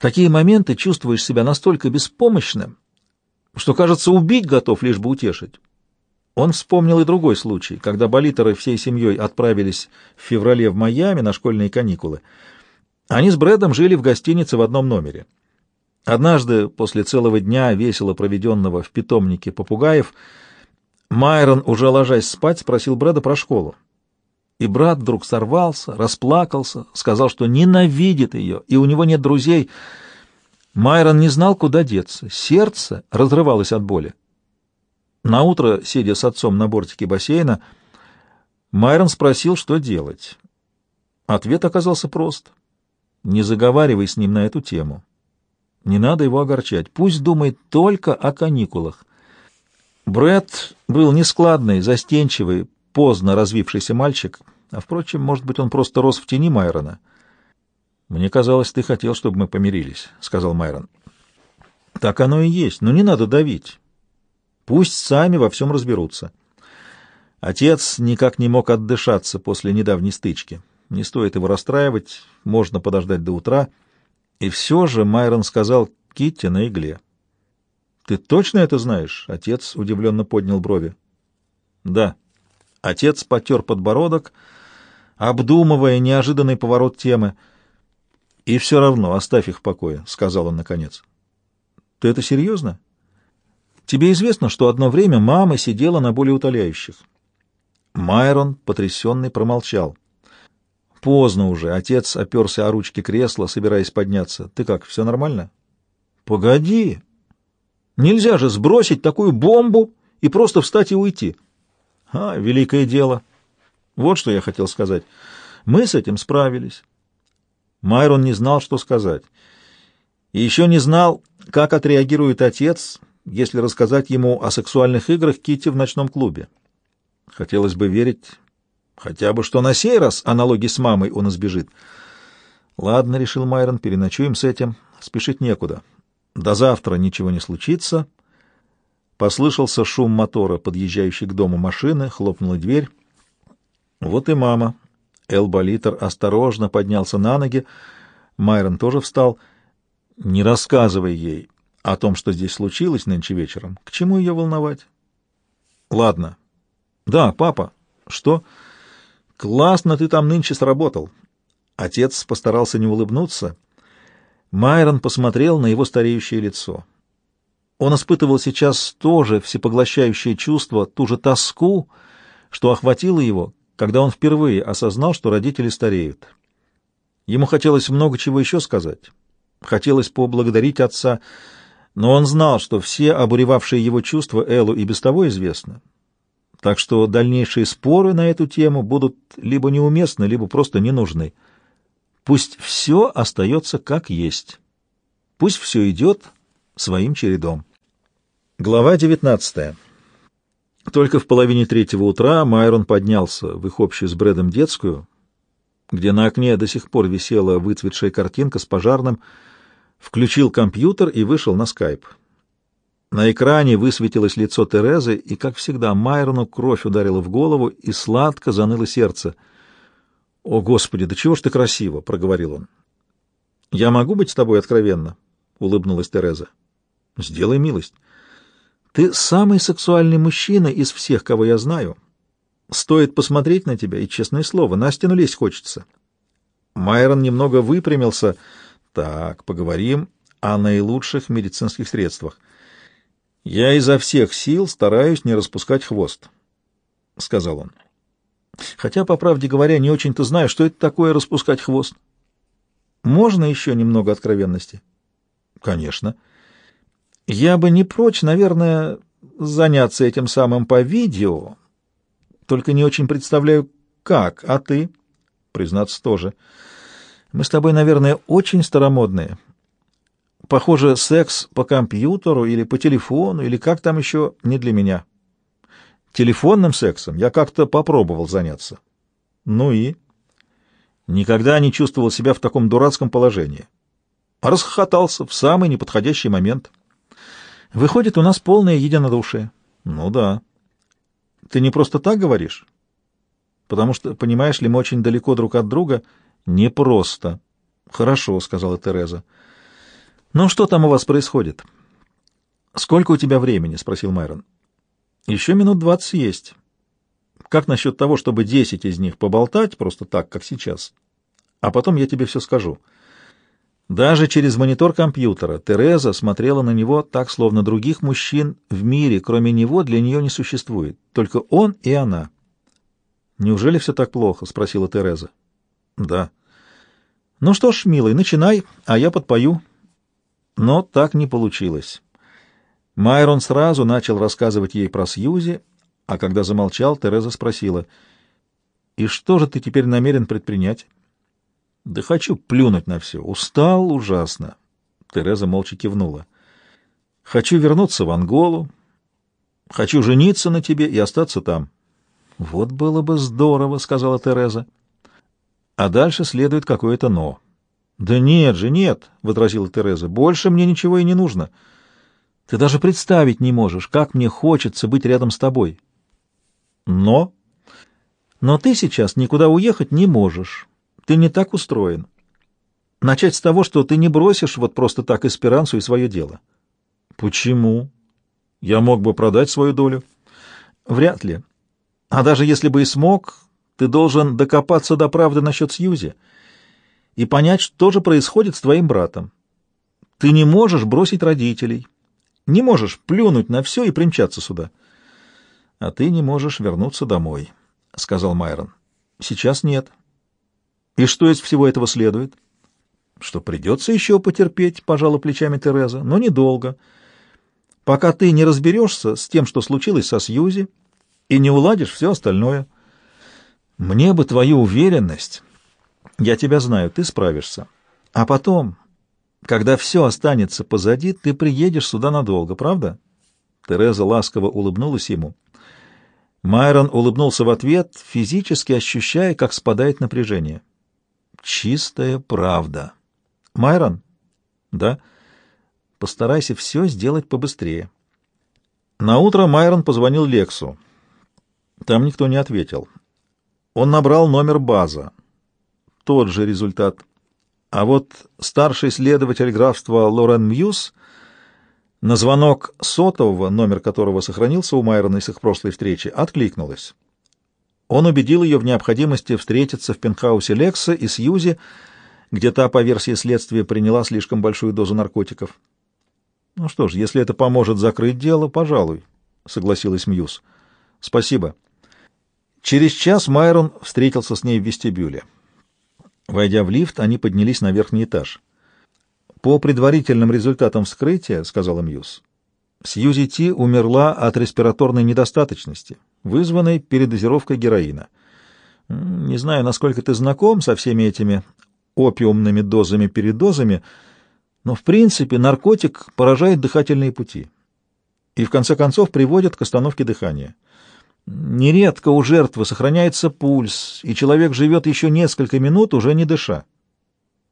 такие моменты чувствуешь себя настолько беспомощным, что, кажется, убить готов, лишь бы утешить. Он вспомнил и другой случай, когда болитеры всей семьей отправились в феврале в Майами на школьные каникулы. Они с Брэдом жили в гостинице в одном номере. Однажды, после целого дня, весело проведенного в питомнике попугаев, Майрон, уже ложась спать, спросил Брэда про школу. И брат вдруг сорвался, расплакался, сказал, что ненавидит ее, и у него нет друзей. Майрон не знал, куда деться. Сердце разрывалось от боли. Наутро, сидя с отцом на бортике бассейна, Майрон спросил, что делать. Ответ оказался прост. Не заговаривай с ним на эту тему. Не надо его огорчать. Пусть думает только о каникулах. Бред был нескладный, застенчивый, поздно развившийся мальчик, а, впрочем, может быть, он просто рос в тени Майрона. «Мне казалось, ты хотел, чтобы мы помирились», — сказал Майрон. «Так оно и есть, но не надо давить. Пусть сами во всем разберутся». Отец никак не мог отдышаться после недавней стычки. Не стоит его расстраивать, можно подождать до утра. И все же Майрон сказал Китти на игле. «Ты точно это знаешь?» — отец удивленно поднял брови. «Да». Отец потер подбородок, обдумывая неожиданный поворот темы. «И все равно оставь их в покое», — сказал он наконец. «Ты это серьезно? Тебе известно, что одно время мама сидела на болеутоляющих?» Майрон, потрясенный, промолчал. «Поздно уже. Отец оперся о ручки кресла, собираясь подняться. Ты как, все нормально?» «Погоди!» Нельзя же сбросить такую бомбу и просто встать и уйти. А, великое дело. Вот что я хотел сказать. Мы с этим справились. Майрон не знал, что сказать. И еще не знал, как отреагирует отец, если рассказать ему о сексуальных играх Кити в ночном клубе. Хотелось бы верить, хотя бы что на сей раз аналоги с мамой он избежит. Ладно, решил Майрон, переночуем с этим, спешить некуда. До завтра ничего не случится. Послышался шум мотора, подъезжающей к дому машины, хлопнула дверь. Вот и мама. Элболитер осторожно поднялся на ноги. Майрон тоже встал. Не рассказывай ей о том, что здесь случилось нынче вечером. К чему ее волновать? Ладно. Да, папа. Что? Классно ты там нынче сработал. Отец постарался не улыбнуться. Майрон посмотрел на его стареющее лицо. Он испытывал сейчас тоже всепоглощающее чувство, ту же тоску, что охватило его, когда он впервые осознал, что родители стареют. Ему хотелось много чего еще сказать. Хотелось поблагодарить отца, но он знал, что все обуревавшие его чувства Эллу и без того известны. Так что дальнейшие споры на эту тему будут либо неуместны, либо просто не нужны. Пусть все остается как есть. Пусть все идет своим чередом. Глава 19. Только в половине третьего утра Майрон поднялся в их общую с Брэдом детскую, где на окне до сих пор висела выцветшая картинка с пожарным, включил компьютер и вышел на скайп. На экране высветилось лицо Терезы, и, как всегда, Майрону кровь ударила в голову, и сладко заныло сердце — «О, Господи, да чего ж ты красиво!» — проговорил он. «Я могу быть с тобой откровенна?» — улыбнулась Тереза. «Сделай милость. Ты самый сексуальный мужчина из всех, кого я знаю. Стоит посмотреть на тебя, и, честное слово, на стену лезть хочется». Майрон немного выпрямился. «Так, поговорим о наилучших медицинских средствах. Я изо всех сил стараюсь не распускать хвост», — сказал он. Хотя, по правде говоря, не очень-то знаю, что это такое распускать хвост. Можно еще немного откровенности? Конечно. Я бы не прочь, наверное, заняться этим самым по видео, только не очень представляю, как. А ты? Признаться, тоже. Мы с тобой, наверное, очень старомодные. Похоже, секс по компьютеру или по телефону, или как там еще, не для меня. Телефонным сексом я как-то попробовал заняться. Ну и? Никогда не чувствовал себя в таком дурацком положении. Расхохотался в самый неподходящий момент. Выходит, у нас полное единодушие. Ну да. Ты не просто так говоришь? Потому что, понимаешь ли, мы очень далеко друг от друга. Не просто. Хорошо, сказала Тереза. «Ну, что там у вас происходит?» «Сколько у тебя времени?» — спросил Майрон. «Еще минут двадцать есть. Как насчет того, чтобы десять из них поболтать, просто так, как сейчас? А потом я тебе все скажу». Даже через монитор компьютера Тереза смотрела на него так, словно других мужчин в мире, кроме него, для нее не существует. Только он и она. «Неужели все так плохо?» — спросила Тереза. «Да». «Ну что ж, милый, начинай, а я подпою». Но так не получилось. Майрон сразу начал рассказывать ей про Сьюзи, а когда замолчал, Тереза спросила, «И что же ты теперь намерен предпринять?» «Да хочу плюнуть на все. Устал ужасно». Тереза молча кивнула. «Хочу вернуться в Анголу. Хочу жениться на тебе и остаться там». «Вот было бы здорово», — сказала Тереза. А дальше следует какое-то «но». «Да нет же, нет», — возразила Тереза, — «больше мне ничего и не нужно. Ты даже представить не можешь, как мне хочется быть рядом с тобой». «Но?» «Но ты сейчас никуда уехать не можешь. Ты не так устроен. Начать с того, что ты не бросишь вот просто так эсперансу и свое дело». «Почему? Я мог бы продать свою долю?» «Вряд ли. А даже если бы и смог, ты должен докопаться до правды насчет Сьюзи» и понять, что же происходит с твоим братом. Ты не можешь бросить родителей, не можешь плюнуть на все и примчаться сюда. — А ты не можешь вернуться домой, — сказал Майрон. — Сейчас нет. И что из всего этого следует? — Что придется еще потерпеть, — пожала плечами Тереза, — но недолго. Пока ты не разберешься с тем, что случилось со Сьюзи, и не уладишь все остальное. Мне бы твою уверенность я тебя знаю, ты справишься. А потом, когда все останется позади, ты приедешь сюда надолго, правда?» Тереза ласково улыбнулась ему. Майрон улыбнулся в ответ, физически ощущая, как спадает напряжение. «Чистая правда». «Майрон?» «Да». «Постарайся все сделать побыстрее». Наутро Майрон позвонил Лексу. Там никто не ответил. Он набрал номер база тот же результат. А вот старший следователь графства Лорен Мьюз на звонок сотового, номер которого сохранился у Майрона с их прошлой встречи, откликнулась. Он убедил ее в необходимости встретиться в пентхаусе Лекса и Сьюзи, где та, по версии следствия, приняла слишком большую дозу наркотиков. «Ну что ж, если это поможет закрыть дело, пожалуй», — согласилась Мьюз. «Спасибо». Через час Майрон встретился с ней в вестибюле. Войдя в лифт, они поднялись на верхний этаж. «По предварительным результатам вскрытия, — сказала Мьюз, — Сьюзи Ти умерла от респираторной недостаточности, вызванной передозировкой героина. Не знаю, насколько ты знаком со всеми этими опиумными дозами-передозами, но, в принципе, наркотик поражает дыхательные пути и, в конце концов, приводит к остановке дыхания. Нередко у жертвы сохраняется пульс, и человек живет еще несколько минут, уже не дыша.